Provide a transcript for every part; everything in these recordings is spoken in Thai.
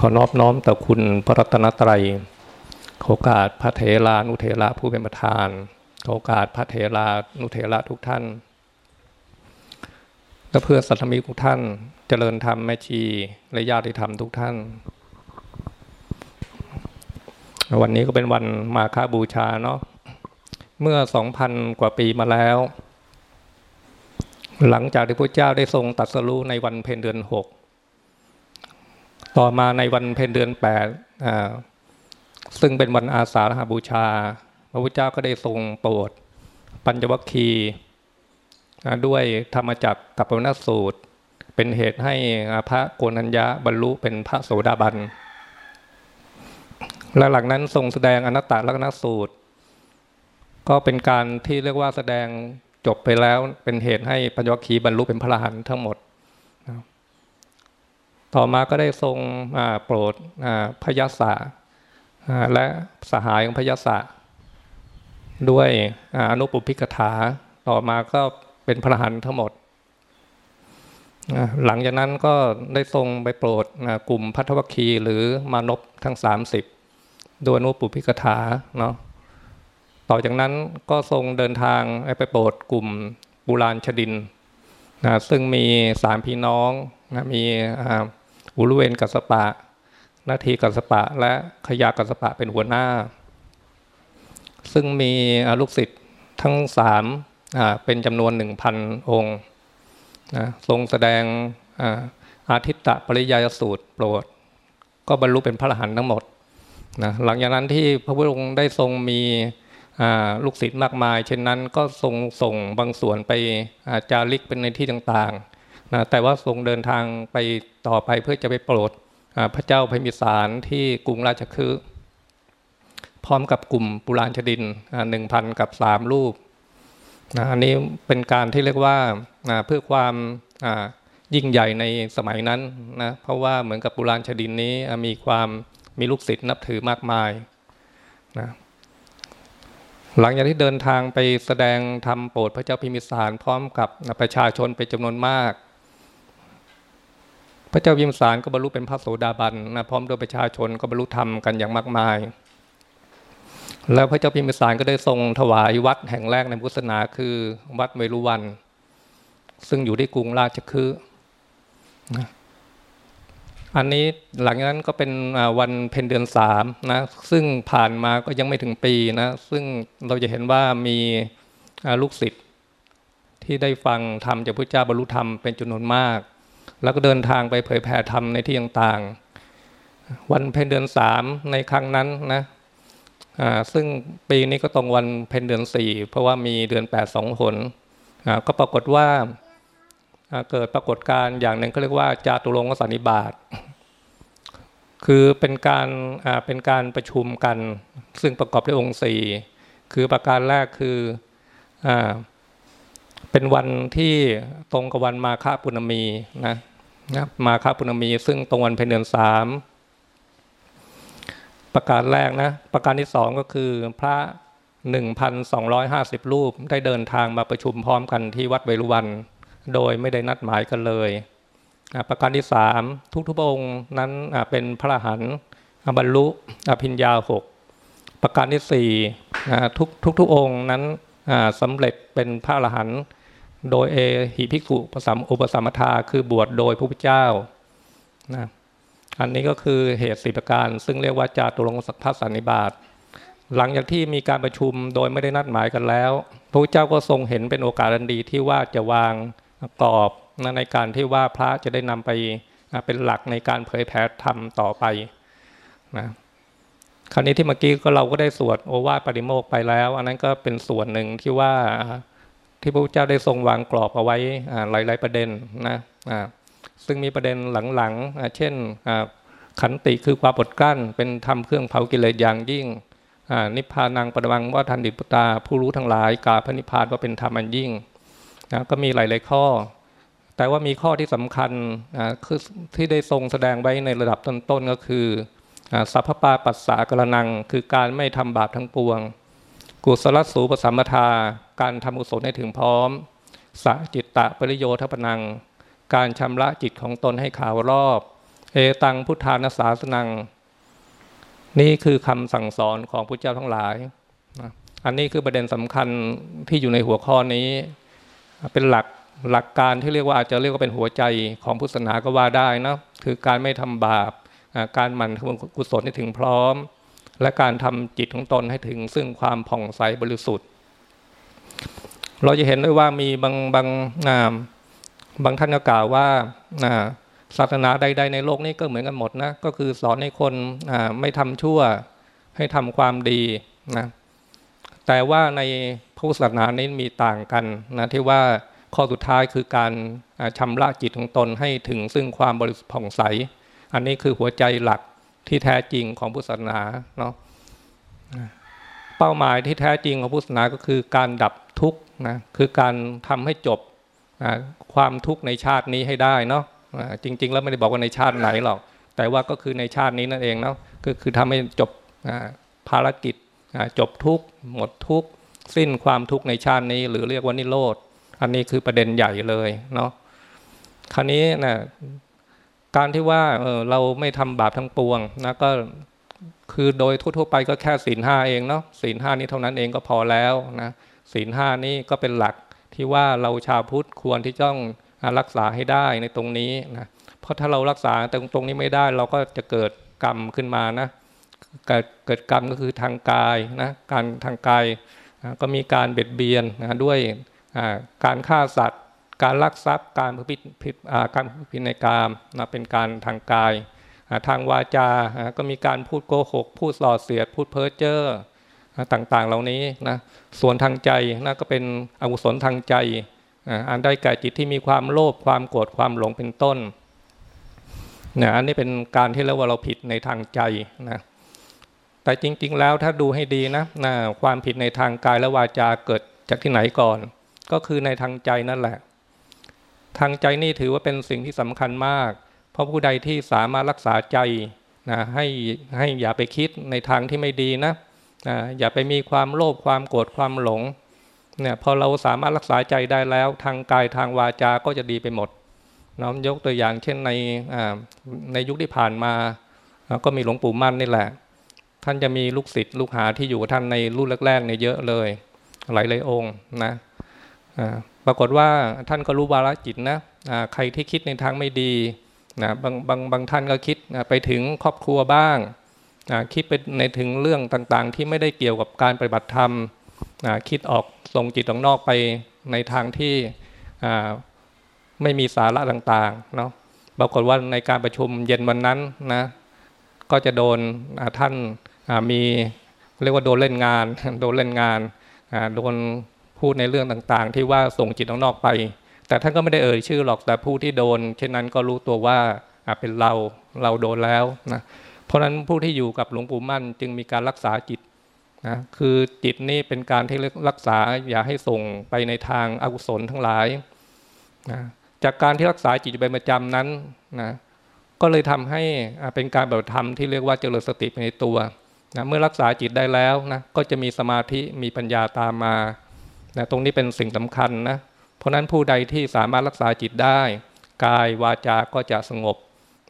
ขอนอบน้อมต่อคุณพระรัตนตรัย โอกาสพระเถรานุเถระผู้เป็นประธาน โอกาสพระเถรานุเถระทุกท่าน และเพื่อสัตมิทุกท่านเจริญธรรมแม่ชีและญาติธรรมทุกท่าน วันนี้ก็เป็นวันมาฆบูชาเนาะ เมื่อสองพันกว่าปีมาแล้ว หลังจากที่พระเจ้าได้ทรงตัดสรู้ในวันเพ็ญเดือนหก ต่อมาในวันเพ็ญเดือนแปดซึ่งเป็นวันอาสาฬหาบูชา พระพุทธเจ้าก็ได้ทรงโปรดปัญจวัคคีย์ด้วยธรรมจักกับปรณสูตร เป็นเหตุให้พระโกนัญญาบรรลุเป็นพระโสดาบัน และหลังนั้นทรงแสดงอนัตตลักษณสูตร ก็เป็นการที่เรียกว่าแสดงจบไปแล้วเป็นเหตุให้ปัญจวัคคีย์บรรลุเป็นพระอรหันต์ทั้งหมด ต่อมาก็ได้ทรงโปรดพยาศะและสหายของพยาศะด้วยอนุปุพิกถาต่อมาก็เป็นพระหันทั้งหมด หลังจากนั้นก็ได้ทรงไปโปรดกลุ่มพัทวคีหรือมานพทั้ง 30 ด้วยอนุปุพิกถาเนาะต่อจากนั้นก็ทรงเดินทางไปโปรดกลุ่มบุราณชดินนะซึ่งมีสามพี่น้องนะมี อุลุเวนกัสปะ นาทีกัสปะ และขยากัสปะเป็นหัวหน้า ซึ่งมีลูกศิษย์ทั้งสามเป็นจำนวนหนึ่งพันองค์นะทรงแสดงอาทิตตะปริยายสูตรโปรด ก็บรรลุเป็นพระอรหันต์ทั้งหมดนะหลังจากนั้นที่พระพุทธองค์ได้ทรงมีลูกศิษย์มากมาย เช่นนั้นก็ทรงส่งบางส่วนไปจาริกเป็นในที่ต่างๆ นะแต่ว่าทรงเดินทางไปต่อไปเพื่อจะไปโปรดพระเจ้าพิมิสารที่กรุงราชคฤห์พร้อมกับกลุ่มปุราณชดินหนึ่งพันกับสามรูปนะอันนี้เป็นการที่เรียกว่าเพื่อความยิ่งใหญ่ในสมัยนั้นนะเพราะว่าเหมือนกับปุราณชดินนี้มีความมีลูกศิษย์นับถือมากมายนะหลังจากที่เดินทางไปแสดงธรรมโปรดพระเจ้าพิมิสารพร้อมกับประชาชนเป็นจำนวนมาก ระเจ้าพิมสารก็บรรลุเป็นพระโสดาบันนะพร้อมด้วยประชาชนก็บรรลุธรรมกันอย่างมากมาย แล้วพระเจ้าพิมสารก็ได้ทรงถวายวัดแห่งแรกในพุทธศาสนาคือวัดเวรุวัน ซึ่งอยู่ที่กรุงราชคฤห์อันนี้หลังจากนั้นก็เป็นวันเพ็ญเดือนสามนะซึ่งผ่านมาก็ยังไม่ถึงปีนะซึ่งเราจะเห็นว่ามีลูกศิษย์ที่ได้ฟังธรรมจากพระเจ้าบรรลุธรรมเป็นจำนวนมาก แล้วก็เดินทางไปเผยแผ่ธรรมในที่ต่างๆ วันเพ็ญเดือนสามในครั้งนั้นนะซึ่งปีนี้ก็ตรงวันเพ็ญเดือนสี่เพราะว่ามีเดือนแปดสองหนก็ปรากฏว่าเกิดปรากฏการณ์อย่างหนึ่งเขาเรียกว่าจาตุรงสันนิบาตคือเป็นการเป็นการประชุมกัน ซึ่งประกอบด้วยองค์สี่คือประการแรกคืออ เป็นวันที่ตรงกับวันมาฆปุณมีนะนะมาฆปุณมี ซึ่งตรงวันเพ็ญเดือนสามประการแรกนะ ประการที่สองก็คือพระหนึ่งพันสองร้อยห้าสิบรูปได้เดินทางมาประชุมพร้อมกันที่วัดเวรุวัน โดยไม่ได้นัดหมายกันเลยประการที่สามทุกทุกองค์นั้นเป็นพระหันบรรลุอภิญญาหกประการที่สี่ทุกทุกทุกองค์นั้นสำเร็จเป็นพระอรหันต์ โดยเอหิภิกษุปสัมอุปสัมมทาคือบวชโดยพระพุทธเจ้านะอันนี้ก็คือเหตุสิประการ ซึ่งเรียกว่าจาตุรงสักพัสันนิบาตหลังจากที่มีการประชุมโดยไม่ได้นัดหมายกันแล้ว พระพุทธเจ้าก็ทรงเห็นเป็นโอกาสอันดีที่ว่าจะวางกรอบในการที่ว่าพระจะได้นำไปเป็นหลักในการเผยแผ่ธรรมต่อไปนะคราวนี้ที่เมื่อกี้ก็เราก็ได้สวดโอวาทปริโมกไปแล้ว อันนั้นก็เป็นส่วนหนึ่งที่ว่า ที่พระพุทธเจ้าได้ทรงวางกรอบเอาไว้หลาย ๆ ประเด็นนะซึ่งมีประเด็นหลังๆเช่นขันติคือความอดกลั้น เป็นธรรมเครื่องเผากิเลสอย่างยิ่งนิพพานังปะวังว่าทันดิปุตาผู้รู้ทั้งหลายกาพระนิพพานว่าเป็นธรรมอันยิ่งนะก็มีหลาย ๆ ข้อ แต่ว่ามีข้อที่สำคัญนะคือที่ได้ทรงแสดงไว้ในระดับต้น ๆ ก็คือสัพพปาปัสสะกระนัง คือการไม่ทำบาปทั้งปวง กุศลสูปสัมมทา การทำกุศลให้ถึงพร้อมสัจิตตะปริโยทปนัง การชำระจิตของตนให้ขาวรอบ เอตังพุทธานาสาสนัง นี่คือคำสั่งสอนของพระเจ้าทั้งหลาย อันนี้คือประเด็นสำคัญที่อยู่ในหัวข้อนี้ เป็นหลักหลักการที่เรียกว่าอาจจะเรียกว่าเป็นหัวใจของพุทธศาสนาก็ว่าได้นะคือการไม่ทำบาปการหมั่นทำกุศลให้ถึงพร้อม และการทำจิตของตนให้ถึงซึ่งความผ่องใสบริสุทธิ์ เราจะเห็นได้ว่ามีบางบางาบางท่านก็กล่าวว่าศาสนาใด ๆ ในโลกนี้ก็เหมือนกันหมดนะก็คือสอนให้คนไม่ทำชั่วให้ทำความดีนะแต่ว่าในพุทธศาสนานี้มีต่างกันนะที่ว่าข้อสุดท้ายคือการชำระจิตของตนให้ถึงซึ่งความบริสุทธิ์ผ่องใส อันนี้คือหัวใจหลักที่แท้จริงของพุทธศาสนาเนาะเป้าหมายที่แท้จริงของพุทธศาสนาก็คือการดับทุกข์ นะคือการทำให้จบความทุกข์ในชาตินี้ให้ได้เนาะจริง ๆ แล้วไม่ได้บอกว่าในชาติไหนหรอก แต่ว่าก็คือในชาตินี้นั่นเองเนาะก็คือทำให้จบภารกิจจบทุกข์หมดทุกข์สิ้นความทุกข์ในชาตินี้ หรือเรียกว่านิโรธอันนี้คือประเด็นใหญ่เลยเนาะคราวนี้นะการที่ว่าเออเราไม่ทำบาปทั้งปวงนะก็คือโดยทั่วๆไปก็แค่ศีลห้าเองเนาะศีลห้านี้เท่านั้นเองก็พอแล้วนะ ศีลห้านี้ก็เป็นหลักที่ว่าเราชาวพุทธควรที่ต้องรักษาให้ได้ในตรงนี้นะเพราะถ้าเรารักษาตรงตรงนี้ไม่ได้ เราก็จะเกิดกรรมขึ้นมานะเกิดเกิดกรรมก็คือทางกายนะการทางกายก็มีการเบียดเบียนนะด้วยการฆ่าสัตว์ การลักทรัพย์ การผิดผิดการผิดในกามนะเป็นการทางกาย ทางวาจาก็มีการพูดโกหก พูดส่อเสียด พูดเพ้อเจ้อ ต่างๆ เหล่านี้นะส่วนทางใจนะก็เป็นอกุศลทางใจอันได้แก่จิตที่มีความโลภความโกรธความหลงเป็นต้นนะอันนี้เป็นการที่เรียกว่าเราผิดในทางใจนะแต่จริง ๆ แล้วถ้าดูให้ดีนะนะความผิดในทางกายและวาจาเกิดจากที่ไหนก่อน ก็คือในทางใจนั่นแหละ ทางใจนี่ถือว่าเป็นสิ่งที่สำคัญมาก เพราะผู้ใดที่สามารถรักษาใจนะให้ให้อย่าไปคิดในทางที่ไม่ดีนะ นะอย่าไปมีความโลภความโกรธความหลงเนี่ยพอเราสามารถรักษาใจได้แล้วทางกายทางวาจาก็จะดีไปหมดน้อมยกตัวอย่างเช่นในในยุคที่ผ่านมา ก็มีหลวงปู่มั่นนี่แหละ ท่านจะมีลูกศิษย์ลูกหาที่อยู่ท่านในรุ่นแรกๆเนี่ยเยอะเลย หลายๆองค์นะปรากฏว่าท่านก็รู้วาระจิตนะใครที่คิดในทางไม่ดีนะบางบางบางท่านก็คิดไปถึงครอบครัวบ้าง คิดไปในถึงเรื่องต่างๆ ที่ไม่ได้เกี่ยวกับการปฏิบัติธรรมคิดออกส่งจิตออกนอกไปในทางที่ไม่มีสาระต่างๆเนาะปรากฏว่าในการประชุมเย็นวันนั้นนะก็จะโดนท่านมีเรียกว่าโดนเล่นงาน โดนเล่นงานโดนพูดในเรื่องต่างๆ ที่ว่าส่งจิตออกนอกไป แต่ท่านก็ไม่ได้เอ่ยชื่อหรอกแต่ผู้ที่โดน เช่นนั้นก็รู้ตัวว่าเป็นเราเราโดนแล้วนะ เพราะฉะนั้นผู้ที่อยู่กับหลวงปู่มั่นจึงมีการรักษาจิตนะคือจิตนี่เป็นการที่รักษาอย่าให้ส่งไปในทางอากุศลทั้งหลายนะจากการที่รักษาจิตไปประจำนั้นนะก็เลยทำให้เป็นการแบบธรรมที่เรียกว่าเจริญสติในตัวนะเมื่อรักษาจิตได้แล้วนะก็จะมีสมาธิมีปัญญาตามมานะตรงนี้เป็นสิ่งสำคัญนะเพราะนั้นผู้ใดที่สามารถรักษาจิตได้ กายวาจาก็จะสงบ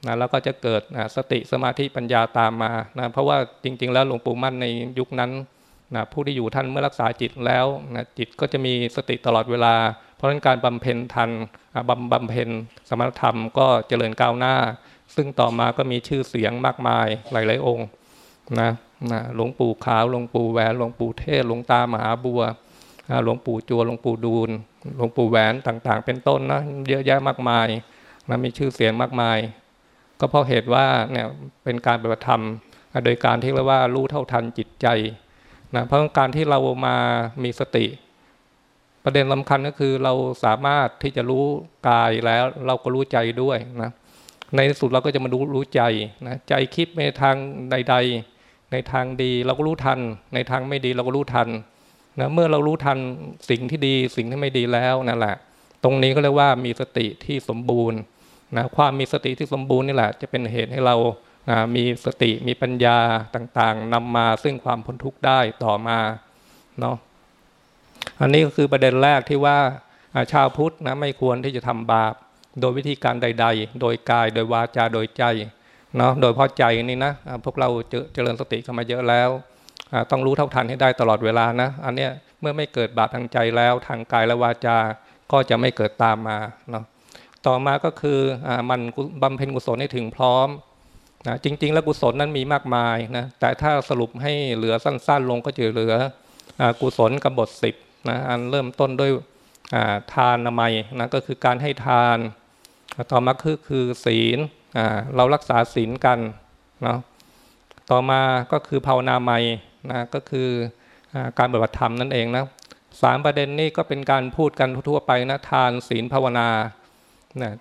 นะแล้วก็จะเกิดนะสติสมาธิปัญญาตามมานะเพราะว่าจริง ๆ แล้วหลวงปู่มั่นในยุคนั้นนะผู้ที่อยู่ท่านเมื่อรักษาจิตแล้วนะจิตก็จะมีสติตลอดเวลา เพราะฉะนั้นการบำเพ็ญทันบำบำเพ็ญสมณธรรมก็เจริญก้าวหน้า ซึ่งต่อมาก็มีชื่อเสียงมากมายหลายๆองค์นะนะหลวงปู่ขาวหลวงปู่แหวนหลวงปู่เทศหลวงตามหาบัวหลวงปู่จัวหลวงปู่ดูลหลวงปู่แหวนต่างๆ เป็นต้นนะเยอะแยะมากมายนะมีชื่อเสียงมากมาย ก็เพราะเหตุว่าเนี่ยเป็นการปฏิบัติธรรม โดยการที่เรียกว่ารู้เท่าทันจิตใจนะเพราะการที่เรามามีสติ ประเด็นสาคัญก็คือเราสามารถที่จะรู้กายแล้วเราก็รู้ใจด้วยนะในสุดเราก็จะมารู้รู้ใจนะใจคิดในทางใด ๆ ในทางดีเราก็รู้ทัน ในทางไม่ดีเราก็รู้ทันนะเมื่อเรารู้ทันสิ่งที่ดีสิ่งที่ไม่ดีแล้วนั่นแหละ ตรงนี้ก็เรียกว่ามีสติที่สมบูรณ์ นะความมีสติที่สมบูรณ์นี่แหละ จะเป็นเหตุให้เรานะมีสติมีปัญญาต่างๆนำมาซึ่งความพ้นทุกข์ได้ต่อมาเนาะอันนี้ก็คือประเด็นแรกที่ว่าชาวพุทธนะไม่ควรที่จะทำบาป โดยวิธีการใด ๆ โดยกายโดยวาจาโดยใจเนาะโดยพราะใจนี่นะพวกเราเจริญสติกันมาเยอะแล้วต้องรู้เท่าทันให้ได้ตลอดเวลานะ อันเนี้ยเมื่อไม่เกิดบาปทางใจแล้วทางกายและวาจาก็จะไม่เกิดตามมาเนาะ ต่อมาก็คืออมันบำเพ็ญกุศลให้ถึงพร้อมนะจริง ๆ แล้วกุศลนั้นมีมากมายนะแต่ถ้าสรุปให้เหลือสั้น ๆ ลงก็จะเหลืออกุศลกบฏสิบนะอันเริ่มต้นด้วยทานนามัยนะก็คือการให้ทาน ต่อมาคือคือศีลเรารักษาศีลกันเนาะต่อมาก็คือภาวนาใหม่นะก็คือการปฏิบัติธรรมนั่นเองนะสามประเด็นนี้ก็เป็นการพูดกันทั่วไปนะทานศีลภาวนา นะ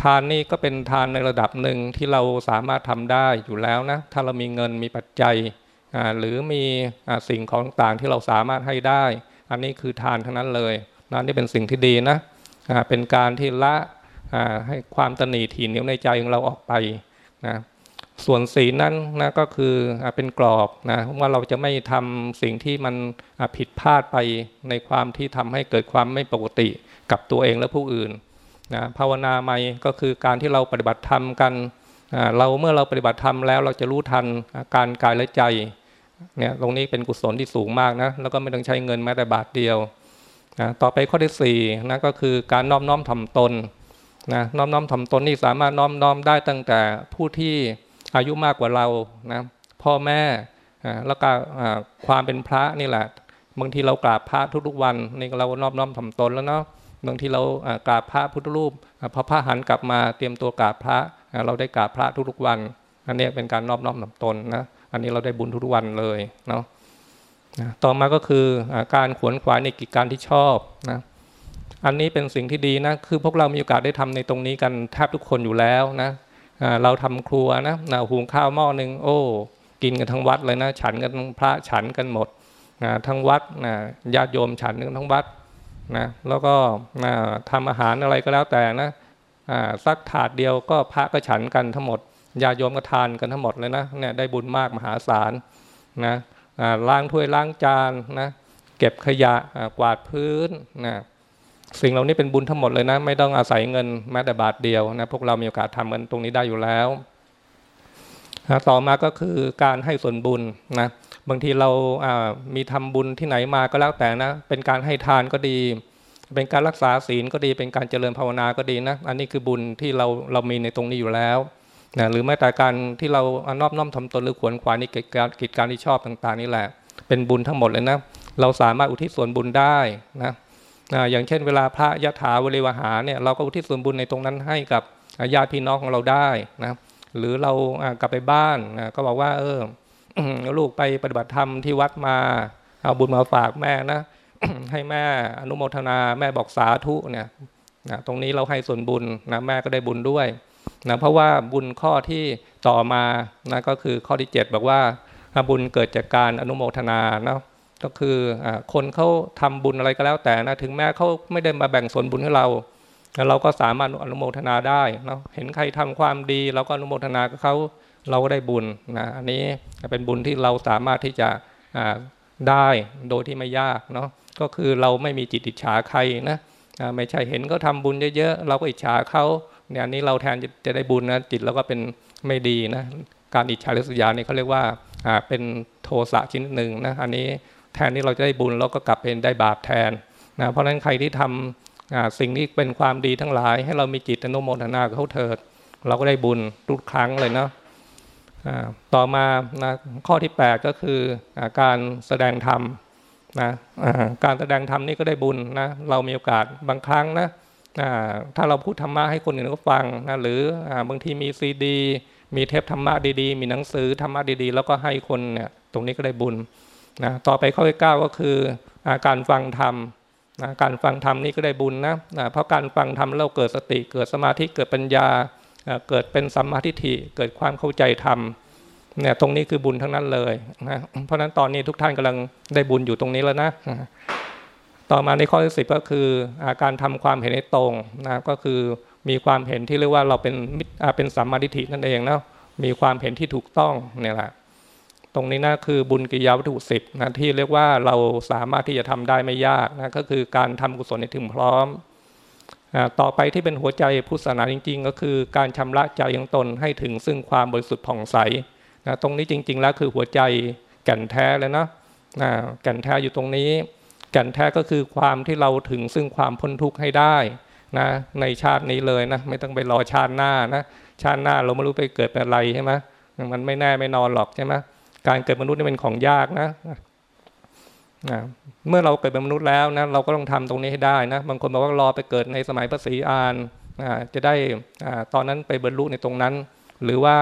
ทานนี่ก็เป็นทานในระดับหนึ่งที่เราสามารถทำได้อยู่แล้วนะถ้าเรามีเงินมีปัจจัยหรือมีสิ่งของต่างที่เราสามารถให้ได้ อันนี้คือทานทั้งนั้นเลยนั่นนี่เป็นสิ่งที่ดีนะเป็นการที่ละให้ความตนีถี่เหนียวในใจของเราออกไปนะส่วนศีนั้นนะก็คือเป็นกรอบนะว่าเราจะไม่ทำสิ่งที่มันผิดพลาดไปในความที่ทำให้เกิดความไม่ปกติกับตัวเองและผู้อื่น นะภาวนาใหม่ก็คือการที่เราปฏิบัติธรรมกันเราเมื่อเราปฏิบัติธรรมแล้วเราจะรู้ทันการกายและใจเนี่ยตรงนี้เป็นกุศลที่สูงมากนะแล้วก็ไม่ต้องใช้เงินแม้แต่บาทเดียวนะต่อไปข้อที่สี่นะก็คือการน้อมน้อมทำตนนะน้อมน้อมทำตนนี่สามารถน้อมน้อมได้ตั้งแต่ผู้ที่อายุมากกว่าเรานะพ่อแม่แล้วก็ความเป็นพระนี่แหละบางทีเรากราบพระทุกๆวันนี่เราน้อมน้อมทำตนแล้วเนาะ บางทีเรากราบพระพุทธรูปพอพระหันกลับมาเตรียมตัวกราบพระเราได้กราบพระทุกๆวัน อันนี้เป็นการน้อมน้อมทำตนนะอันนี้เราได้บุญทุกวันเลยเนาะต่อมาก็คือการขวนขวายในกิจการที่ชอบนะอันนี้เป็นสิ่งที่ดีนะคือพวกเรามีโอกาสได้ทำในตรงนี้กันแทบทุกคนอยู่แล้วนะเราทำครัวนะหุงข้าวหม้อหนึ่งโอ้ กินกันทั้งวัดเลยนะ ฉันกันพระฉันกันหมดทั้งวัดญาติโยมฉันกันทั้งวัด นะแล้วก็นะทำอาหารอะไรก็แล้วแต่นะสักถาดเดียวก็พระก็ฉันกันทั้งหมดญาโยมก็ทานกันทั้งหมดเลยนะเนี่ยได้บุญมากมหาศาลนะล้างถ้วยล้างจานนะเก็บขยะกวาดพื้นนะสิ่งเหล่านี้เป็นบุญทั้งหมดเลยนะ ไม่ต้องอาศัยเงินแม้แต่บาทเดียวนะพวกเรามีโอกาสทำกันตรงนี้ได้อยู่แล้วต่อมาก็คือการให้ส่วนบุญนะ บางทีเรามีทำบุญที่ไหนมาก็แล้วแต่นะ เป็นการให้ทานก็ดี เป็นการรักษาศีลก็ดี เป็นการเจริญภาวนาก็ดีนะ อันนี้คือบุญที่เราเรามีในตรงนี้อยู่แล้วนะหรือแม้แต่การที่เราอนอบน้อมทำตนหรือขวนขวายในกิจการกิจการที่ชอบต่าง ๆ นี่แหละ เป็นบุญทั้งหมดเลยนะ เราสามารถอุทิศส่วนบุญได้นะอย่างเช่นเวลาพระยะถาวริวหาเนี่ยเราก็อุทิศส่วนบุญในตรงนั้นให้กับญาติพี่น้องของเราได้นะหรือเรากลับไปบ้านนะก็บอกว่าเออ ลูกไปปฏิบัติธรรมที่วัดมา เอาบุญมาฝากแม่นะให้แม่อนุโมทนาแม่บอกสาธุเนี่ยนะตรงนี้เราให้ส่วนบุญนะแม่ก็ได้บุญด้วยนะเพราะว่าบุญข้อที่ต่อมานะก็คือข้อที่ 7 บอกว่าบุญเกิดจากการอนุโมทนาเนาะก็คืออคนเขาทำบุญอะไรก็แล้วแต่นะถึงแม้เขาไม่ได้มาแบ่งส่วนบุญให้เรา เราก็สามารถอนุโมทนาได้เนาะเห็นใครทำความดีเราก็อนุโมทนากับเขา เราก็ได้บุญนะอันนี้เป็นบุญที่เราสามารถที่จะได้โดยที่ไม่ยากเนาะก็คือเราไม่มีจิตอิจฉาใครนะไม่ใช่เห็นเขาทาบุญเยอะๆเราก็อิจฉาเขาเนี่ยอันนี้เราแทนจะได้บุญนะจิตเราก็เป็นไม่ดีนะการอิจฉาริษยานี่เขาเรียกว่าเป็นโทสะชนิดหนึ่งนะอันนี้แทนที่เราจะได้บุญเราก็กลับเป็นได้บาปแทนนะเพราะฉะนั้นใครที่ทำสิ่งที่เป็นความดีทั้งหลาย ให้เรามีจิตอนุโมทนาเขาเถิด เราก็ได้บุญทุกครั้งเลยเนาะ ต่อมานะข้อที่ 8 ก็คือการแสดงธรรมนะการแสดงธรรมนี่ก็ได้บุญนะเรามีโอกาสบางครั้งนะถ้าเราพูดธรรมะให้คนอื่นเขาฟังนะหรือบางทีมีซีดี มีเทปธรรมะดีๆ มีหนังสือธรรมะดีๆ แล้วก็ให้คนเนี่ยตรงนี้ก็ได้บุญนะต่อไปข้อที่เก้าก็คือการฟังธรรมนะการฟังธรรมนี่ก็ได้บุญนะนะเพราะการฟังธรรมเราเกิดสติเกิดสมาธิเกิดปัญญา เกิดเป็นสัมมาทิฏฐิเกิดความเข้าใจธรรมเนี่ยตรงนี้คือบุญทั้งนั้นเลยนะเพราะฉะนั้นตอนนี้ทุกท่านกำลังได้บุญอยู่ตรงนี้แล้วนะต่อมาในข้อที่สิบก็คืออาการทำความเห็นให้ตรงนะก็คือมีความเห็นที่เรียกว่าเราเป็นเป็นสัมมาทิฏฐินั่นเองนะมีความเห็นที่ถูกต้องเนี่ยแหละตรงนี้นะคือบุญกิยาวัตถุสิบนะที่เรียกว่าเราสามารถที่จะทำได้ไม่ยากนะก็คือการทำกุศลในถึงพร้อม ต่อไปที่เป็นหัวใจพุทธศาสนาจริง ๆ ก็คือการชำระใจของตนให้ถึงซึ่งความบริสุทธิ์ผ่องใสนะตรงนี้จริง ๆ แล้วคือหัวใจแก่นแท้เลยนะนะแก่นแท้อยู่ตรงนี้ แก่นแท้ก็คือความที่เราถึงซึ่งความพ้นทุกข์ให้ได้นะในชาตินี้เลยนะไม่ต้องไปรอชาติหน้านะชาติหน้าเราไม่รู้ไปเกิดเป็นอะไรใช่ไหมมันไม่แน่ไม่นอนหรอกใช่ไหมการเกิดมนุษย์นี่เป็นของยากนะ นะเมื่อเราเกิดเป็นมนุษย์แล้วนะเราก็ต้องทำตรงนี้ให้ได้นะบางคนบอกว่ารอไปเกิดในสมัยพระศรีอานจะได้ตอนนั้นไปบรรลุในตรงนั้น หรือว่า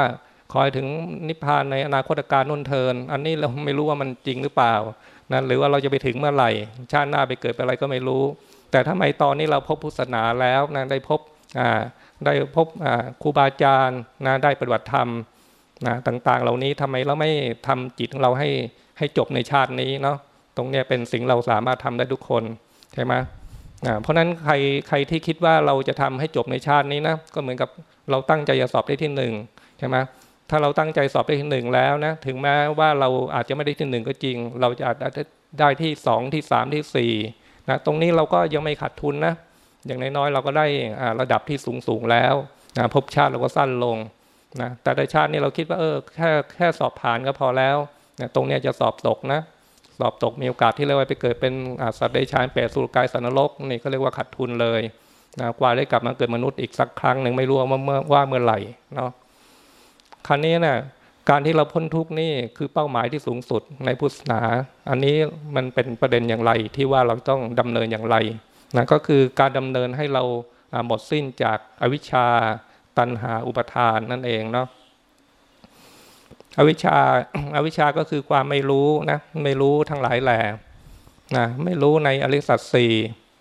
คอยถึงนิพพานในอนาคตการนุ่นเทิน อันนี้เราไม่รู้ว่ามันจริงหรือเปล่านะหรือว่าเราจะไปถึงเมื่อไหร่ ชาติหน้าไปเกิดเป็นอะไรก็ไม่รู้ แต่ถ้าไมตอนนี้เราพบพุทธศาสนาแล้วนะได้พบได้พบครูบาอาจารย์นะได้ปฏิบัติธรรมนะต่างๆ เหล่านี้ทำไมเราไม่ทำจิตของเราให้ให้จบในชาตินี้เนาะ ตรงนี้เป็นสิ่งเราสามารถทำได้ทุกคนใช่ไหมเพราะนั้นใครใครที่คิดว่าเราจะทำให้จบในชาตินี้นะก็เหมือนกับเราตั้งใจจะสอบได้ที่หนึ่งใช่ไหมถ้าเราตั้งใจสอบได้ที่หนึ่งแล้วนะถึงแม้ว่าเราอาจจะไม่ได้ที่หนึ่งก็จริง เราจะอาจจะได้ที่สองที่สามที่สี่นะตรงนี้เราก็ยังไม่ขาดทุนนะอย่างน้อยๆเราก็ได้ระดับที่สูงสูงแล้วนะภพชาติเราก็สั้นลงนะแต่ในชาตินี้เราคิดว่าเออแค่แค่สอบผ่านก็พอแล้วนะตรงนี้จะสอบตกนะ สอบตกมีโอกาสที่เรียกว่าไปเกิดเป็นสัตว์ได้ชานเปรตสุรกายสันนรกนี่ก็เรียกว่าขาดทุนเลยนะกว่าได้กลับมาเกิดมนุษย์อีกสักครั้งหนึ่งไม่รู้ว่าเมื่อว่าเมื่อไหร่เนาะครั้นี้นะ่ะการที่เราพ้นทุกนี่คือเป้าหมายที่สูงสุดในพุทธศาสนา อันนี้มันเป็นประเด็นอย่างไรที่ว่าเราต้องดำเนินอย่างไรนะก็คือการดำเนินให้เราหมดสิ้นจากอวิชชาตันหาอุปทานนั่นเองเนาะ อวิชชาอาวิชชาก็คือความไม่รู้นะไม่รู้ทั้งหลายแหล่นะไม่รู้ในอริสัตสี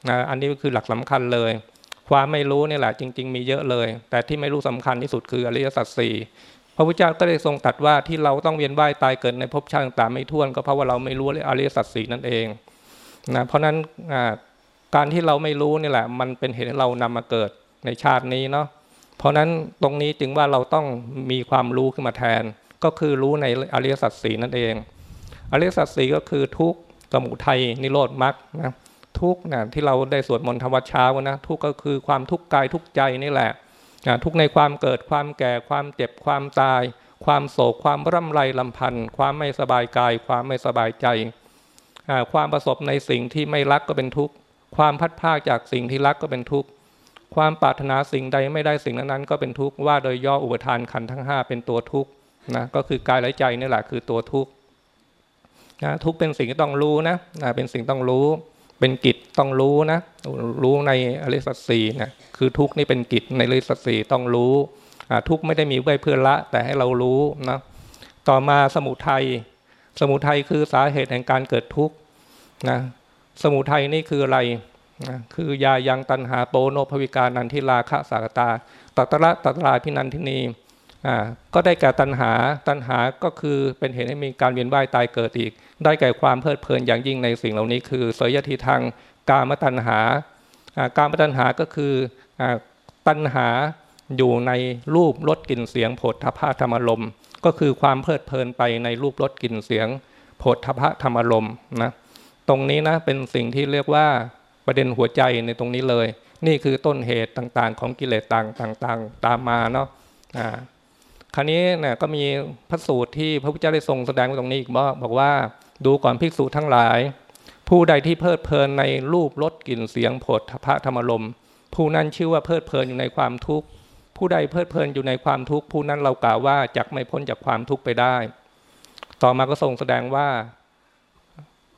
นะอันนี้คือหลักสำคัญเลย ความไม่รู้นี่แหละจริง ๆ มีเยอะเลย แต่ที่ไม่รู้สำคัญที่สุดคืออริยสัจสี่พระพุทธเจ้าก็ได้ทรงตรัสว่าที่เราต้องเวียนว่ายตายเกิดในภพชาติต่างๆไม่ท้วน ก็เพราะว่าเราไม่รู้อริยสัจสี่นั่นเองนะเพราะนั้นการที่เราไม่รู้นี่แหละ มันเป็นเหตุให้เรานำมาเกิดในชาตินี้เนาะเพราะนั้นตรงนี้จึงว่าเราต้องมีความรู้ขึ้นมาแทน ก็คือรู้ในอริยสัจสีนั่นเอง อริยสัจสีก็คือทุกข์สมุทัยนิโรธมรรคนะทุกข์นะที่เราได้สวดมนต์ธรรมวัชเช้านะทุกข์ก็คือความทุกข์กายทุกข์ใจนี่แหละนะทุกข์ในความเกิดความแก่ความเจ็บความตาย ความโศกความร่ำไรลำพันธ์ความไม่สบายกาย ความไม่สบายใจความประสบในสิ่งที่ไม่รักก็เป็นทุกข์ความพัดพาจากสิ่งที่รักก็เป็นทุกข์ความปรารถนาสิ่งใดไม่ได้สิ่งนั้นก็เป็นทุกข์ว่าโดยย่ออุปทานขันทั้ง 5 เป็นตัวทุกข์ นะก็คือกายและใจนี่แหละคือตัวทุกข์นะทุกเป็นสิ่งที่ต้องรู้นะนะเป็นสิ่งต้องรู้ เป็นกิจต้องรู้นะ รู้ในอริสัตสีนะคือทุกนี่เป็นกิจในอริสัตสีต้องรู้ทุกไม่ได้มีไว้เพื่อละ แต่ให้เรารู้นะต่อมาสมุทัยสมุทัยคือสาเหตุแห่งการเกิดทุกข์นะสมุทัยนี่คืออะไรนะคือยายังตันหาโปโนภวิการนันทิลาคะสากตาตัตระตัตราพินันทินี ก็ได้แก่ตัณหา ตัณหาก็คือเป็นเหตุให้มีการเวียนว่ายตายเกิดอีก ได้แก่ความเพลิดเพลินอย่างยิ่งในสิ่งเหล่านี้ คือเสยยทีทางกามตัณหา การมตัณหาก็คือตัณหาอยู่ในรูปรสกลิ่นเสียงโผฏฐพะธรรมลมก็คือความเพลิดเพลินไปในรูปรสกลิ่นเสียงโผฏฐพะธรรมลมนะตรงนี้นะเป็นสิ่งที่เรียกว่าประเด็นหัวใจในตรงนี้เลย นี่คือต้นเหตุต่างๆ ของกิเลสต่างๆตามมาเนาะ คราวนี้เนี่ยก็มีพระสูตรที่พระพุทธเจ้าได้ทรงแสดงไว้ตรงนี้อีกบอกบอกว่าดูก่อนภิกษุทั้งหลาย ผู้ใดที่เพลิดเพลินในรูปรสกลิ่นเสียงผลพระธรรมลมผู้นั้นชื่อว่าเพลิดเพลินอยู่ในความทุกข์ ผู้ใดเพลิดเพลินอยู่ในความทุกข์ผู้นั้นเรากล่าวว่าจักไม่พ้นจากความทุกข์ไปได้ ต่อมาก็ทรงแสดงว่า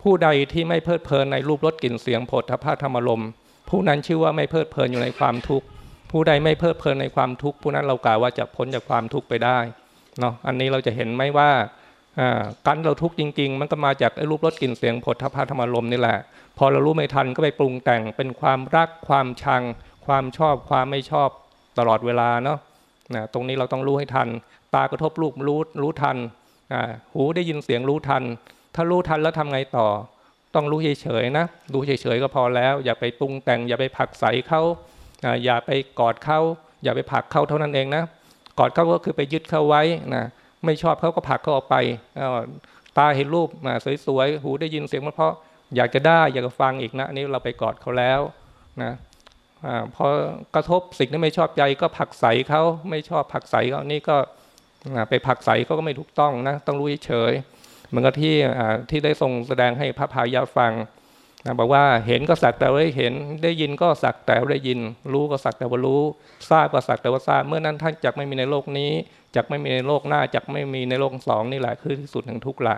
ผู้ใดที่ไม่เพลิดเพลินในรูปรสกลิ่นเสียงผลพระธรรมลมผู้นั้นชื่อว่าไม่เพลิดเพลินอยู่ในความทุกข์ ผู้ใดไม่เพลิดเพลินในความทุกข์ผู้นั้นเรากล่าวว่าจะพ้นจากความทุกข์ไปได้เนาะอันนี้เราจะเห็นไหมว่าการเราทุกข์จริง ๆ มันก็มาจากรูปรสกลิ่นเสียงผลทพะธรรมลมนี่แหละ พอเรารู้ไม่ทันก็ไปปรุงแต่งเป็นความรักความชัง ความชอบความไม่ชอบตลอดเวลาเนาะนะตรงนี้เราต้องรู้ให้ทัน ตากระทบรูปรู้รู้ทันหูได้ยินเสียงรู้ทัน ถ้ารู้ทันแล้วทำไงต่อ ต้องรู้เฉยๆนะรู้เฉยๆก็พอแล้ว อย่าไปปรุงแต่งอย่าไปผักใสเขา อย่าไปกอดเขาอย่าไปผลักเขาเท่านั้นเองนะกอดเขาก็คือไปยึดเขาไว้นะไม่ชอบเขาก็ผลักเขาออกไปตาเห็นรูปสวยๆหูได้ยินเสียงเพราะอยากจะได้อยากจะฟังอีกนะนี่เราไปกอดเขาแล้วนะอพอกระทบสิ่งที่ไม่ชอบใจก็ผลักใสเขาไม่ชอบผลักใสเขานี่ก็ไปผลักใสเขาก็ไม่ถูกต้องนะต้องรู้เฉยเหมือนกับที่ที่ได้ทรงแสดงให้พระพายาฟัง นะบอกว่าเห็นก็สักแต่ว่าเห็นได้ยินก็สักแต่ว่าได้ยิน รู้ก็สักแต่ว่ารู้ ทราบก็สักแต่ว่าทราบ เมื่อนั้นท่านจักไม่มีในโลกนี้จักไม่มีในโลกหน้าจักไม่มีในโลกสองนี่แหละคือที่สุดแห่งทุกข์ละ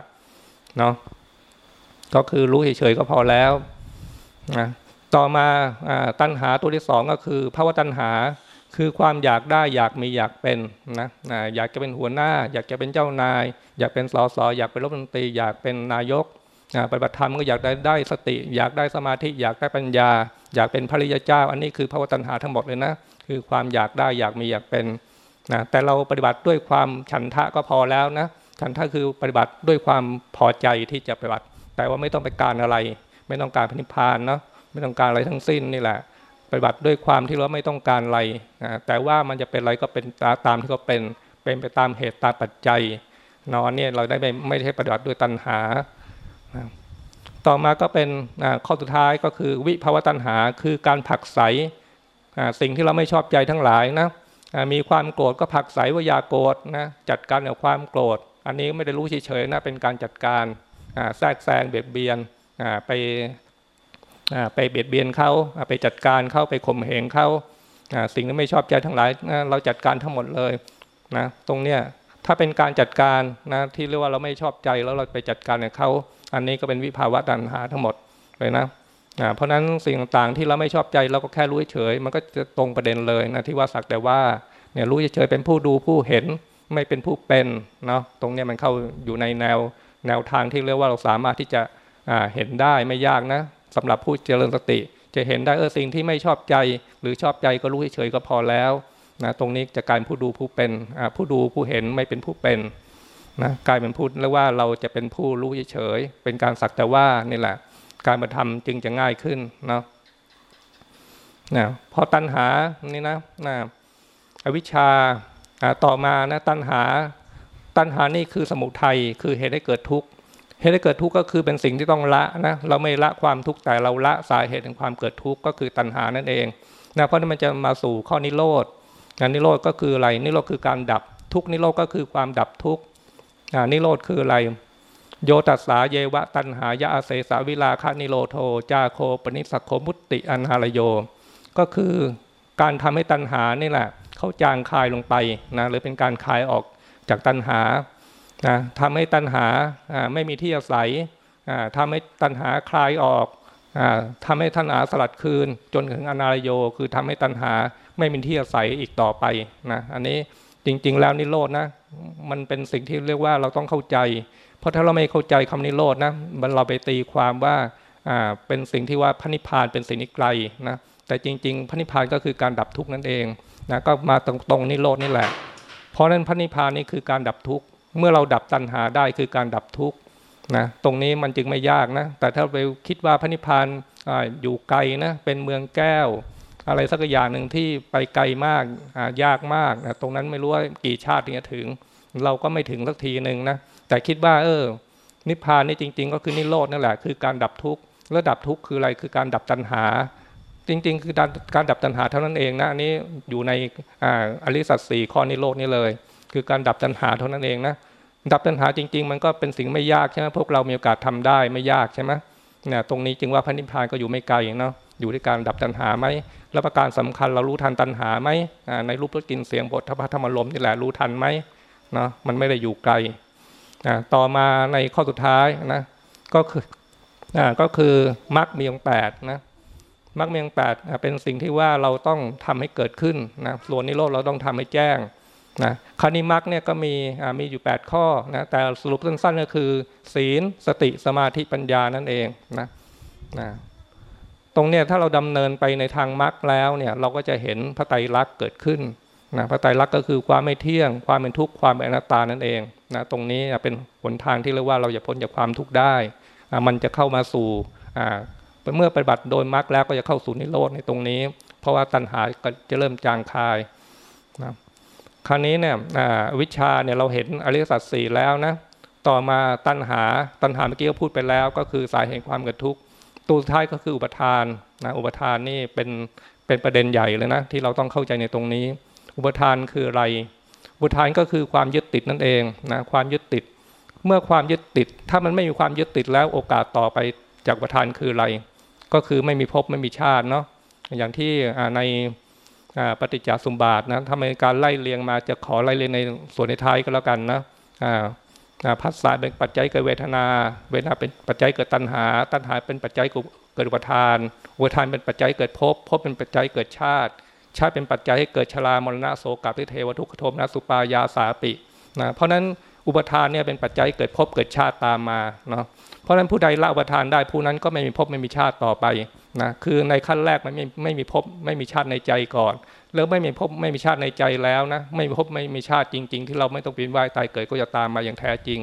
เนาะก็คือรู้เฉยๆก็พอแล้วนะต่อมาตัณหาตัวที่สองก็คือภาวะตัณหาคือความอยากได้อยากมีอยากเป็นนะอยากจะเป็นหัวหน้า อยากจะเป็นเจ้านาย อยากเป็นสสอยากเป็นรัฐมนตรีอยากเป็นนายก ปฏิบัติธรรมก็อยากได้ได้สติ อยากได้สมาธิอยากได้ปัญญา อยากเป็นพระริยเจ้า อันนี้คือภาวะตัณหาทั้งหมดเลยนะ คือความอยากได้อยากมีอยากเป็นนะแต่เราปฏิบัติด้วยความฉันทะก็พอแล้วนะฉันทะคือปฏิบัติด้วยความพอใจที่จะปฏิบัติ แต่ว่าไม่ต้องไปการอะไร ไม่ต้องการพนิพพานเนาะไม่ต้องการอะไรทั้งสิ้นนี่แหละปฏิบัติด้วยความที่เราไม่ต้องการอะไรนะแต่ว่ามันจะเป็นอะไรก็เป็นตามที่เขาเป็นเป็นไปตามเหตุตามปัจจัยนอนเนี่ยเราได้ไม่ไม่ใช่ปฏิบัติด้วยตัณหา ต่อมาก็เป็นข้อสุดท้ายก็คือวิภาวตัณหาคือการผักใสสิ่งที่เราไม่ชอบใจทั้งหลายนะมีความโกรธก็ผักใสว่าอย่าโกรธนะจัดการกับความโกรธ อันนี้ไม่ได้รู้เฉยๆนะเป็นการจัดการแทรกแซงเบียดเบียนไปไปเบียดเบียนเขาไปจัดการเขาไปข่มเหงเขาสิ่งที่ไม่ชอบใจทั้งหลายเราจัดการทั้งหมดเลยนะตรงเนี้ยถ้าเป็นการจัดการนะที่เรียกว่าเราไม่ชอบใจแล้วเราไปจัดการกับเขา อันนี้ก็เป็นวิภาวะตัณหาทั้งหมดเลยนะเพราะนั้นสิ่งต่างๆที่เราไม่ชอบใจเราก็แค่รู้เฉย มันก็จะตรงประเด็นเลยนะที่ว่าสักแต่ว่าเนี่ยรู้เฉยเป็นผู้ดูผู้เห็นไม่เป็นผู้เป็นเนาะตรงนี้มันเข้าอยู่ในแนวแนวทางที่เรียกว่าเราสามารถที่จะเห็นได้ไม่ยากนะสำหรับผู้เจริญสติ จะเห็นได้เออสิ่งที่ไม่ชอบใจ หรือชอบใจก็รู้เฉยก็พอแล้วนะตรงนี้จะกลายผู้ดูผู้เป็นผู้ดูผู้เห็นไม่เป็นผู้เป็น นะกลายเป็นผู้เรียกว่าเราจะเป็นผู้รู้เฉยเป็นการสักแต่ว่านี่แหละ การมาทำจึงจะง่ายขึ้นเนาะนะพอตัณหานี่นะนะอวิชชาต่อมานะตัณหา ตัณหานี่คือสมุทัยคือเหตุให้เกิดทุกข์เหตุให้เกิดทุกข์ก็คือเป็นสิ่งที่ต้องละนะเราไม่ละความทุกข์แต่เราละสาเหตุแห่งความเกิดทุกข์ก็คือตัณหานั่นเองนะเพราะนั้นมันจะมาสู่ข้อนิโรธนิโรธก็คืออะไรนิโรธคือการดับทุกนิโรธก็คือความดับทุก นิโรธคืออะไร โยตัสสาเยวะตันหายาเสสาวิลาคานิโรโท จาโคปนิสักโคมุตติอันหารโย ก็คือการทำให้ตัณหานี่แหละเขาจางคายลงไปนะหรือเป็นการคายออกจากตัณหานะทำให้ตัณหาไม่มีที่อาศัยทำให้ตัณหาคลายออกทำให้ตัณหาสลัดคืน จนถึงอนารโย คือทำให้ตัณหาไม่มีที่อาศัยอีกต่อไปนะอันนี้ จริง ๆ แล้วนิโรธนะ มันเป็นสิ่งที่เรียกว่าเราต้องเข้าใจ เพราะถ้าเราไม่เข้าใจคำนิโรธนะมันเราไปตีความว่าเป็นสิ่งที่ว่าพระนิพพานเป็นสิ่งนี้ไกลนะแต่จริง ๆ พระนิพพานก็คือการดับทุกข์นั่นเองนะก็มาตรงๆนิโรธนี่แหละ เพราะนั้นพระนิพพานนี่คือการดับทุกข์เมื่อเราดับตัณหาได้คือการดับทุกข์นะตรงนี้มันจึงไม่ยากนะ แต่ถ้าไปคิดว่าพระนิพพานออยู่ไกลนะเป็นเมืองแก้ว อะไรสักอย่างหนึ่งที่ไปไกลมากยากมากนะตรงนั้นไม่รู้ว่ากี่ชาติถึงจะถึง เราก็ไม่ถึงสักทีหนึ่งนะแต่คิดว่า เออ นิพพานนี่จริง ๆ ก็คือนิโรธนั่นแหละคือการดับทุกข์แล้วดับทุกข์คืออะไรคือการดับตัณหา จริง ๆ คือการดับตัณหาเท่านั้นเองนะอันนี้อยู่ในอริสัตสีข้อนิโรธนี่เลย คือการดับตัณหาเท่านั้นเองนะดับตัณหาจริง ๆ มันก็เป็นสิ่งไม่ยากใช่ไหมพวกเรามีโอกาสทำได้ไม่ยากใช่ไหมเนี่ยตรงนี้จึงว่าพระนิพพานก็อยู่ไม่ไกลเนาะ อยู่ที่การดับตัณหาไหมแล้วประการสำคัญเรารู้ทันตัณหาไหมในรูปรสกลิ่นเสียงบทธรรมธรรมลมนี่แหละรู้ทันไหมเนาะมันไม่ได้อยู่ไกลต่อมาในข้อสุดท้ายนะก็คือก็คือมรรคมีองแปดนะมรรคมีองแปดเป็นสิ่งที่ว่าเราต้องทำให้เกิดขึ้นนะส่วนนิโรธเราต้องทำให้แจ้งนะคานิมักเนี่ยก็มีมีอยู่ 8 ข้อนะแต่สรุปสั้นๆก็คือ ศีลสติสมาธิปัญญานั่นเองนะนะ รงเนี้ยถ้าเราดำเนินไปในทางมรรคแล้วเนี่ยเราก็จะเห็นพระไตรลักษณ์เกิดขึ้นนะพระไตรลักษณ์ก็คือความไม่เที่ยง ความเป็นทุกข์ความเป็นอนัตตานั่นเองนะตรงนี้เป็นหนทางที่เรียกว่าเราจะพ้นจากความทุกข์ได้มันจะเข้ามาสู่เมื่อปฏิบัติโดยมรรคแล้วก็จะเข้าสู่นิโรธในตรงนี้ เพราะว่าตัณหาก็จะเริ่มจางคายนะคราวนี้เนี่ยวิชาเนี่ยเราเห็นอริยสัจสี่แล้วนะต่อมาตัณหาตัณหาเมื่อกี้ก็พูดไปแล้ว ก็คือสายแห่งความเกิดทุกข์ ตัวท้ายก็คืออุปทานนะอุปทานนี่เป็นเป็นประเด็นใหญ่เลยนะที่เราต้องเข้าใจในตรงนี้ อุปทานคืออะไร อุปทานก็คือความยึดติดนั่นเองนะความยึดติด เมื่อความยึดติด ถ้ามันไม่มีความยึดติดแล้วโอกาสต่อไปจากอุปทานคืออะไร ก็คือไม่มีภพไม่มีชาติเนาะอย่างที่ในปฏิจจสมบาทนะทำในการไล่เรียงมาจะขอไล่เรียงในส่วนในท้ายก็แล้วกันนะ พัสสะเป็นปัจจัยเกิดเวทนา เวทนาเป็นปัจจัยเกิดตัณหา ตัณหาเป็นปัจจัยเกิดอุปทาน อุปทานเป็นปัจจัยเกิดภพ ภพเป็นปัจจัยเกิดชาติ ชาติเป็นปัจจัยให้เกิดชรามรณะโสกับทิเทวทุกขโทมนะสุปายาสาปินะเพราะนั้นอุปทานเนี่ยเป็นปัจจัยเกิดภพเกิดชาติตามมาเนาะเพราะฉะนั้นผู้ใดละอุปทานได้ผู้นั้นก็ไม่มีภพไม่มีชาติต่อไปนะคือในขั้นแรกมันไม่ไม่มีภพไม่มีชาติในใจก่อน แล้วไม่มีภพไม่มีชาติในใจแล้วนะไม่มีภพไม่มีชาติจริง ๆ ที่เราไม่ต้องปีนว่ายตายเกิดก็จะตามมาอย่างแท้จริง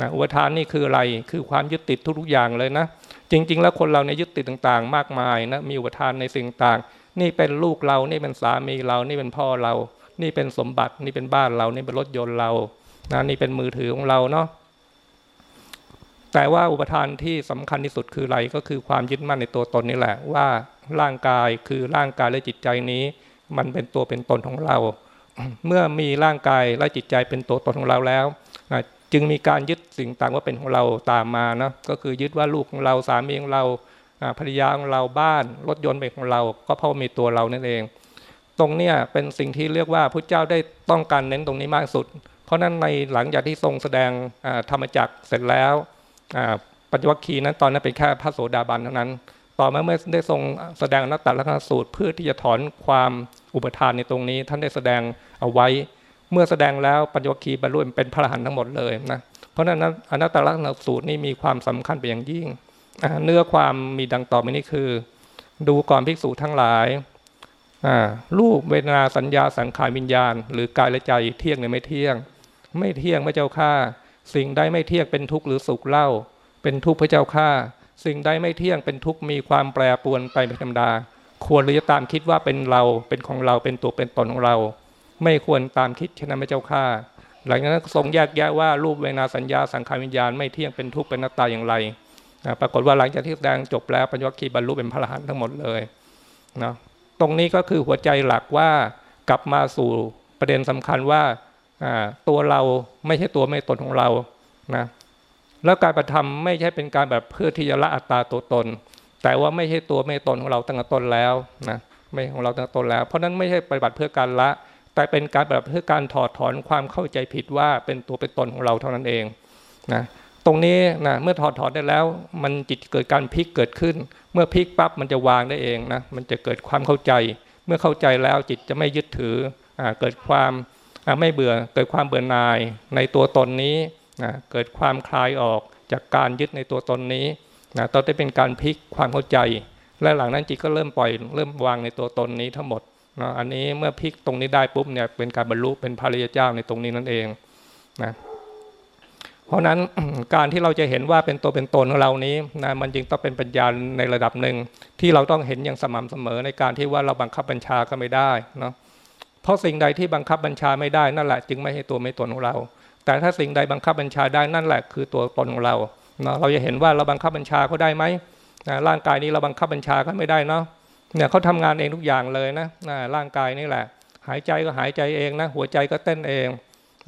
นะอุปทานนี่คืออะไรคือความยึดติดทุกๆอย่างเลยนะ จริง ๆ แล้วคนเราในยึดติดต่างๆ มากมายนะมีอุปทานในสิ่งต่าง นี่เป็นลูกเรานี่เป็นสามีเรานี่เป็นพ่อเรา นี่เป็นสมบัตินี่เป็นบ้านเรานี่เป็นรถยนต์เรานะนี่เป็นมือถือของเราเนาะแต่ว่าอุปทานที่สำคัญที่สุดคืออะไรก็คือความยึดมั่นในตัวตนนี่แหละว่าร่างกายคือร่างกายและจิตใจนี้ มันเป็นตัวเป็นตนของเรา เมื่อมีร่างกายและจิตใจเป็นตัวตนของเราแล้ว จึงมีการยึดสิ่งต่างว่าเป็นของเราตามมานะก็คือยึดว่าลูกของเราสามีของเราภรรยาของเราบ้านรถยนต์เป็นของเรา ก็เพราะมีตัวเรานั่นเอง ตรงเนี้ยเป็นสิ่งที่เรียกว่าพระเจ้าได้ต้องการเน้นตรงนี้มากสุด เพราะนั้นในหลังจากที่ทรงแสดงธรรมจักเสร็จแล้วปัจจุบันคีนั้นตอนนั้นเป็นแค่พระโสดาบันเท่านั้น ต่อมาเมื่อได้ทรงแสดงนักตตลักษณสูตรเพื่อที่จะถอนความ อุปทานในตรงนี้ ท่านได้แสดงเอาไว้ เมื่อแสดงแล้วปัญญวคีบรรลุเป็นพระอรหันต์ทั้งหมดเลยนะเพราะนั้นอนัตตลักษณสูตรนี้มีความสำคัญเป็นอย่างยิ่ง เนื้อความมีดังต่อไปนี้คือ ดูก่อนภิกษุทั้งหลายรูปเวทนาสัญญาสังขารวิญญาณ หรือกายและใจเที่ยงหรือไม่เที่ยง ไม่เที่ยงพระเจ้าข้าสิ่งใดไม่เที่ยงเป็นทุกข์หรือสุขเล่า เป็นทุกข์พระเจ้าข้าสิ่งใดไม่เที่ยงเป็นทุกข์มีความแปรปรวนไปเป็นธรรมดา ควรหรือจะตามคิดว่าเป็นเราเป็นของเราเป็นตัวเป็นตนของเรา ไม่ควรตามคิดเช่นนั้นพระเจ้าข้าหลังจากนั้นทรงแยกแยะว่ารูปเวนาสัญญาสังขารวิญญาณไม่เที่ยงเป็นทุกข์เป็นนัตตาอย่างไรนะปรากฏว่าหลังจากที่แสดงจบแล้วปัญญวัคคีบรรลุเป็นพระอรหันต์ทั้งหมดเลยนะตรงนี้ก็คือหัวใจหลักว่ากลับมาสู่ประเด็นสำคัญว่าตัวเราไม่ใช่ตัวไม่ตนของเรานะแล้วการประทำไม่ใช่เป็นการแบบเพื่อที่จะละอัตตาตัวตน แต่ว่าไม่ใช่ตัวไม่ตนของเราตั้งแต่ต้นแล้วนะไม่ของเราตั้งแต่ต้นแล้ว เพราะนั้นไม่ใช่ปฏิบัติเพื่อการละ แต่เป็นการปฏิบัติเพื่อการถอดถอนความเข้าใจผิดว่าเป็นตัวเป็นตนของเราเท่านั้นเองนะตรงนี้นะเมื่อถอดถอนได้แล้ว มันจิตเกิดการพลิกเกิดขึ้น เมื่อพลิกปั๊บมันจะวางได้เองนะมันจะเกิดความเข้าใจ เมื่อเข้าใจแล้วจิตจะไม่ยึดถือเกิดความไม่เบื่อเกิดความเบื่อหน่ายในตัวตนนี้นะเกิดความคลายออกจากการยึดในตัวตนนี้ นะตอนที่เป็นการพลิกความเข้าใจ และหลังนั้นจิตก็เริ่มปล่อยเริ่มวางในตัวตนนี้ทั้งหมดนะอันนี้เมื่อพลิกตรงนี้ได้ปุ๊บเนี่ยเป็นการบรรลุเป็นพระริยเจ้าในตรงนี้นั่นเองนะเพราะนั้นการที่เราจะเห็นว่าเป็นตัวเป็นตนของเรานี้นะมันจึงต้องเป็นปัญญาในระดับหนึ่ง ที่เราต้องเห็นอย่างสม่ำเสมอในการที่ว่าเราบังคับบัญชาก็ไม่ได้เนาะเพราะสิ่งใดที่บังคับบัญชาไม่ได้นั่นแหละ จึงไม่ให้ตัวไม่ตนของเรา แต่ถ้าสิ่งใดบังคับบัญชาได้นั่นแหละคือตัวตนของเรา นะเราจะเห็นว่าเราบังคับบัญชาเขาได้ไหมนะร่างกายนี้เราบังคับบัญชาเขาไม่ได้เนาะเนี่ยเขาทำงานเองทุกอย่างเลยนะนะร่างกายนี่แหละ หายใจก็หายใจเองนะหัวใจก็เต้นเอง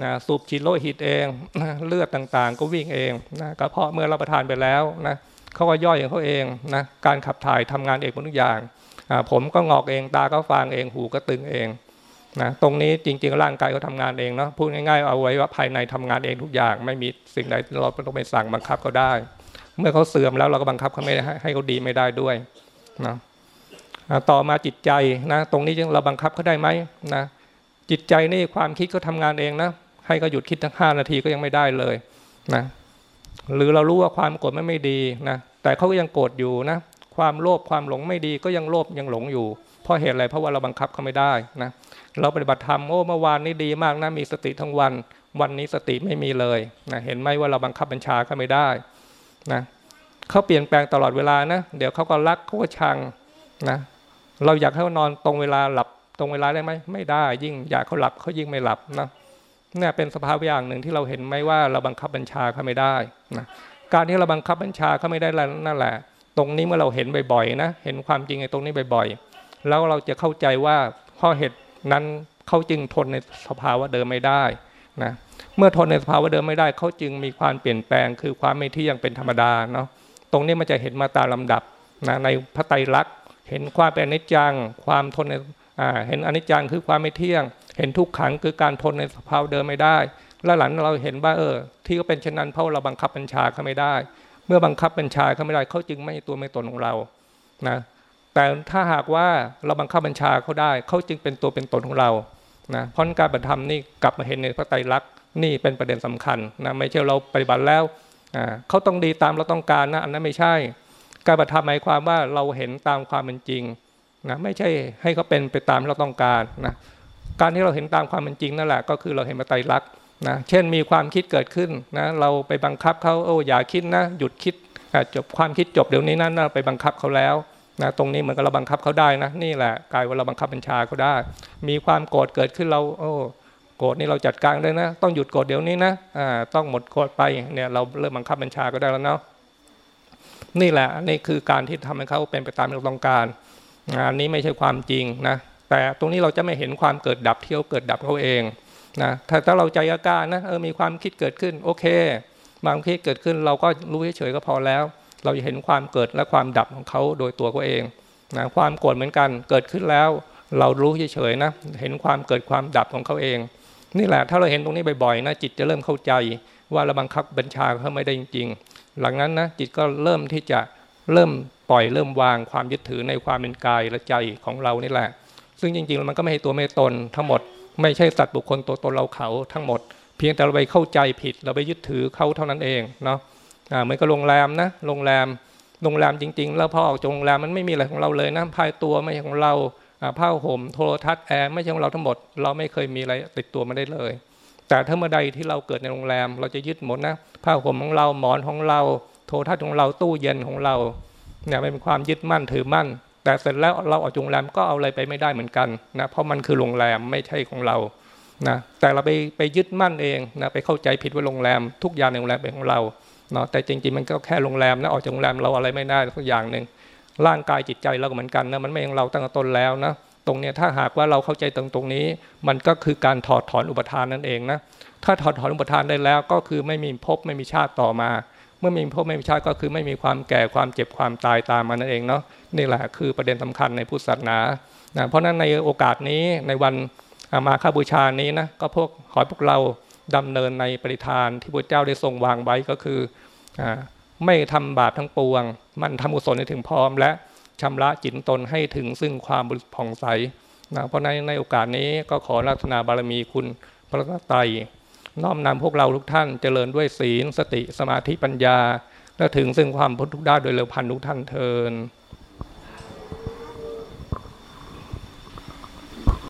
นะสูบฉีดโลหิตเองนะเลือดต่างๆ ก็วิ่งเองนะกระเพาะเมื่อเราประทานไปแล้วนะเขาก็ย่อยของเขาเองนะการขับถ่ายทำงานเองหมดทุกอย่างผมก็งอกเองตาก็ฟางเองหูก็ตึงเอง นะตรงนี้จริง ๆ ร่างกายเขาทางานเองเนาะพูดง่ายๆเอาไว้ว่าภายในทำงานเองทุกอย่าง ไม่มีสิ่งใดเราต้องไปสั่งบังคับเขาได้ เมื่อเขาเสื่อมแล้วเราก็บังคับเขาไม่ได้ให้เขาดีไม่ได้ด้วยนะต่อมาจิตใจนะตรงนี้เราบังคับเขาได้ไหมนะจิตใจนี่ความคิดเขาทางานเองนะให้เขาหยุดคิดทั้งห้านาทีก็ยังไม่ได้เลยนะหรือเรารู้ว่าความโกรธไม่ไม่ดีนะแต่เขาก็ยังโกรธอยู่นะความโลภความหลงไม่ดีก็ยังโลภยังหลงอยู่เพราะเหตุอะไรเพราะว่าเราบังคับเขาไม่ได้นะ เราปฏิบัติธรรมโอ้เมื่อวานนี้ดีมากนะมีสติทั้งวัน วันนี้สติไม่มีเลยนะเห็นไหมว่าเราบังคับบัญชาเขาไม่ได้นะเขาเปลี่ยนแปลงตลอดเวลานะเดี๋ยวเขาก็รักเขาก็ชังนะเราอยากให้เขานอนตรงเวลาหลับตรงเวลาได้ไหมไม่ได้ ยิ่งอยากเขาหลับเขายิ่งไม่หลับนะเนี่ยเป็นสภาพอย่างหนึ่งที่เราเห็นไหมว่าเราบังคับบัญชาเขาไม่ได้นะการที่เราบังคับบัญชาเขาไม่ได้นั่นแหละ ตรงนี้เมื่อเราเห็นบ่อยๆนะเห็นความจริงในตรงนี้บ่อยๆ แล้วเราจะเข้าใจว่าเพราะเหตุ นั้นเขาจึงทนในสภาวะเดิมไม่ได้นะเมื่อทนในสภาวะเดิมไม่ได้เขาจึงมีความเปลี่ยนแปลง คือความไม่เที่ยงเป็นธรรมดาเนาะตรงนี้มันจะเห็นมาตามลำดับนะในพระไตรลักษณ์เห็นความเป็นอนิจจัง ความทนในเห็นอนิจจังคือความไม่เที่ยง เห็นทุกขังคือการทนในสภาวะเดิมไม่ได้ แล้วหลังเราเห็นว่าเออ ที่เขาเป็นเช่นนั้นเพราะเราบังคับบัญชาเขาไม่ได้ เมื่อบังคับบัญชาเขาไม่ได้เขาจึงไม่ตัวไม่ตนของเรานะ แต่ถ้าหากว่าเราบังคับบัญชาเขาได้ เขาจึงเป็นตัวเป็นตนของเรานะเพราะการปฏิธรรมนี่กลับมาเห็นในพระไตรลักษณ์นี่เป็นประเด็นสำคัญนะไม่ใช่เราปฏิบัติแล้วเขาต้องดีตามเราต้องการนะอันนั้นไม่ใช่ การปฏิธรรมหมายความว่าเราเห็นตามความเป็นจริงนะไม่ใช่ให้เขาเป็นไปตามเราต้องการนะการที่เราเห็นตามความเป็นจริงนั่นแหละก็คือเราเห็นมาไตรลักษณ์นะเช่นมีความคิดเกิดขึ้นนะเราไปบังคับเขาโอ้อย่าคิดนะหยุดคิดจบความคิดจบเดี๋ยวนี้นั่นเราไปบังคับเขาแล้ว นะตรงนี้เหมือนกับเราบังคับเขาได้นะนี่แหละกลายว่าเราบังคับบัญชาเขาได้ มีความโกรธเกิดขึ้นเรา โอ้โกรธนี่เราจัดการเลยนะ ต้องหยุดโกรธเดี๋ยวนี้นะอ่าต้องหมดโกรธไปเนี่ยเราเริ่มบังคับบัญชาก็ได้แล้วเนาะนี่แหละนี่คือการที่ทำให้เขาเป็นไปตามที่เราต้องการอันนี้ไม่ใช่ความจริงนะแต่ตรงนี้เราจะไม่เห็นความเกิดดับที่เขาเกิดดับเขาเองนะถ้าถ้าเราใจอาการนะเออมีความคิดเกิดขึ้นโอเคบางคิดเกิดขึ้นเราก็รู้เฉยๆก็พอแล้ว เราจะเห็นความเกิดและความดับของเขาโดยตัวเขาเองนะความโกรธเหมือนกันเกิดขึ้นแล้ว เรารู้เฉยๆนะ เห็นความเกิดความดับของเขาเอง นี่แหละถ้าเราเห็นตรงนี้บ่อยๆนะจิตจะเริ่มเข้าใจว่าเราบังคับบัญชาเขาไม่ได้จริง ๆ หลังนั้นนะจิตก็เริ่มที่จะเริ่มปล่อยเริ่มวางความยึดถือในความเป็นกายและใจของเรานี่แหละ ซึ่งจริงๆมันก็ไม่ใช่ตัวไม่ตนทั้งหมดไม่ใช่สัตว์บุคคลตัวตนเราเขาทั้งหมด เพียงแต่เราไปเข้าใจผิดเราไปยึดถือเขาเท่านั้นเองเนาะ เหมือนกับโรงแรมนะโรงแรมโรงแรมจริง ๆ แล้วพอออกจากโรงแรมมันไม่มีอะไรของเราเลยนะภายตัวไม่ใช่ของเราผ้าห่มโทรทัศน์แอร์ไม่ใช่ของเราทั้งหมด เราไม่เคยมีอะไรติดตัวมาได้เลย แต่ถ้าเมื่อใดที่เราเกิดในโรงแรม เราจะยึดหมดนะผ้าห่มของเราหมอนของเรา โทรทัศน์ของเราตู้เย็นของเราเนี่ยเป็นความยึดมั่นถือมั่น แต่เสร็จแล้วเราออกจากโรงแรมก็เอาอะไรไปไม่ได้เหมือนกันนะเพราะมันคือโรงแรมไม่ใช่ของเรานะแต่เราไปไปยึดมั่นเองนะไปเข้าใจผิดว่าโรงแรมทุกอย่างในโรงแรมเป็นของเรา เนาะแต่จริงๆมันก็แค่โรงแรมนะออกจากโรงแรมเราอะไรไม่ได้สักอย่างหนึ่งร่างกายจิตใจเราก็เหมือนกันนะมันไม่ของเราตั้งแต่ต้นแล้วนะตรงเนี้ยถ้าหากว่าเราเข้าใจตรงตรงนี้ มันก็คือการถอดถอนอุปทานนั่นเองนะถ้าถอดถอนอุปทานได้แล้ว ก็คือไม่มีภพไม่มีชาติต่อมา เมื่อมีภพไม่มีชาติก็คือไม่มีความแก่ความเจ็บความตายตามมานั่นเองเนาะนี่แหละคือประเด็นสำคัญในพุทธศาสนานะเพราะนั้นในโอกาสนี้ในวันมาฆบูชานี้นะก็พวกขอพวกเรา ดำเนินในปริธานที่พระเจ้าได้ทรงวางไว้ก็คือไม่ทำบาปทั้งปวง มันทำกุศลให้ถึงพร้อม และชำระจิตตนให้ถึงซึ่งความบริสุทธิ์ผ่องใสนะเพราะในในโอกาสนี้ก็ขอรัตนาบารมีคุณพระไตรน้อมนำพวกเราทุกท่านเจริญด้วยศีลสติสมาธิปัญญาและถึงซึ่งความพ้นทุกข์ได้โดยเร็วพันทุกท่านเทิน